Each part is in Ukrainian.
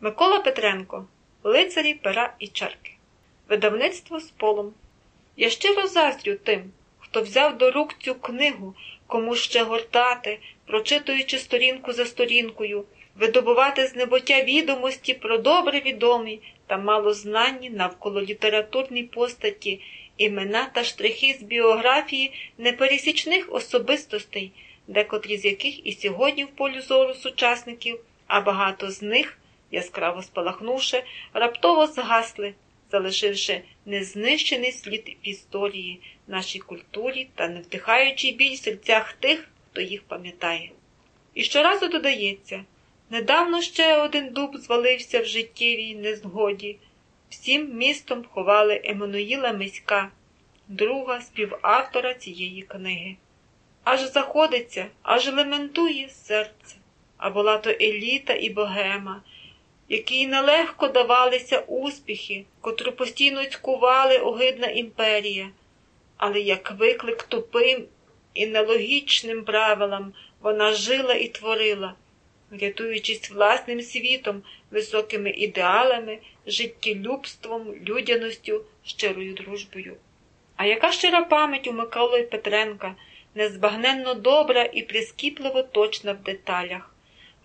Микола Петренко Лицарі пера і чарки. Видавництво з полом. Я щиро заздрю тим, хто взяв до рук цю книгу, кому ще гортати, прочитуючи сторінку за сторінкою, видобувати з небуття відомості про добре відомі та малознанні навколо літературній постаті, імена та штрихи з біографії непересічних особистостей, декотрі з яких і сьогодні в полю зору сучасників, а багато з них, яскраво спалахнувши, раптово згасли, залишивши незнищений слід в історії, нашій культурі та не вдихаючи біль в серцях тих, хто їх пам'ятає. І щоразу додається недавно ще один дуб звалився в життєвій незгоді. Всім містом ховали Еммануїла Миська, друга співавтора цієї книги. Аж заходиться, аж лементує серце, а була то еліта і богема, якій нелегко давалися успіхи, котру постійно цькували огидна імперія, але як виклик тупим і нелогічним правилам вона жила і творила, рятуючись власним світом, високими ідеалами, життєлюбством, людяністю, щирою дружбою. А яка щира пам'ять у Миколи Петренка, незбагненно добра і прискіпливо точна в деталях.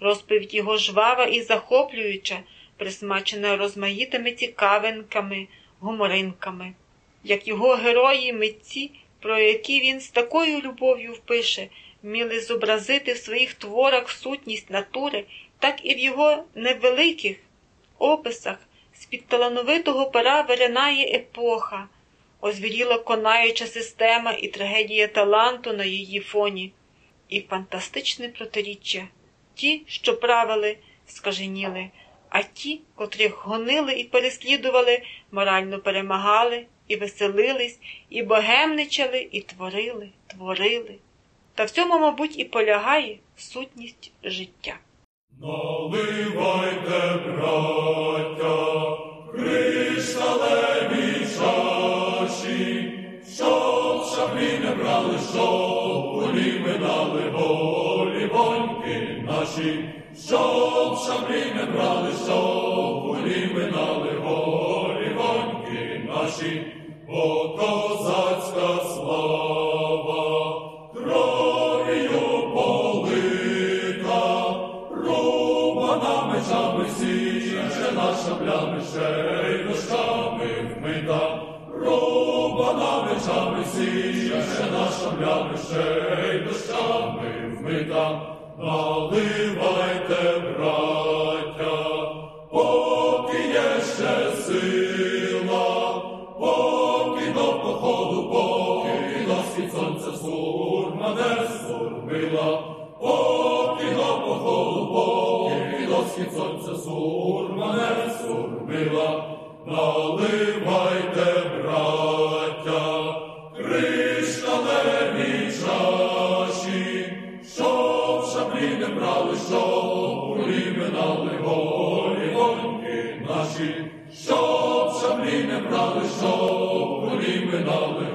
Розповідь його жвава і захоплююча, присмачена розмаїтими цікавинками, гуморинками, як його герої митці, про які він з такою любов'ю впише, вміли зобразити в своїх творах сутність натури, так і в його невеликих описах з-під талановитого пера виринає епоха, озвіріла конаюча система і трагедія таланту на її фоні, і фантастичне протиріччя. Ті, що правили, скаженіли, а ті, котрих гонили і переслідували, морально перемагали і веселились, і богемничали, і творили, творили. Та в цьому, мабуть, і полягає сутність життя. Наливайте, браття, наші, щоб шаблі не брали, щоб кулі минали голі воньки наші, бо козацька слава, кров'ю полита, рубана мечами січена шаблями ще й дощами вмита, рубана мечами січена шаблями ще й дощами вмита, наливайте, браття, поки є ще сила, поки до походу, поки до схід сонця сурма не сурмила, поки до походу, поки до схід сонця сурма не сурмила, наливайте, шаблі не брали, щоб порівняли голі воїнки наші, щоб шаблі не брали, щоб порівняли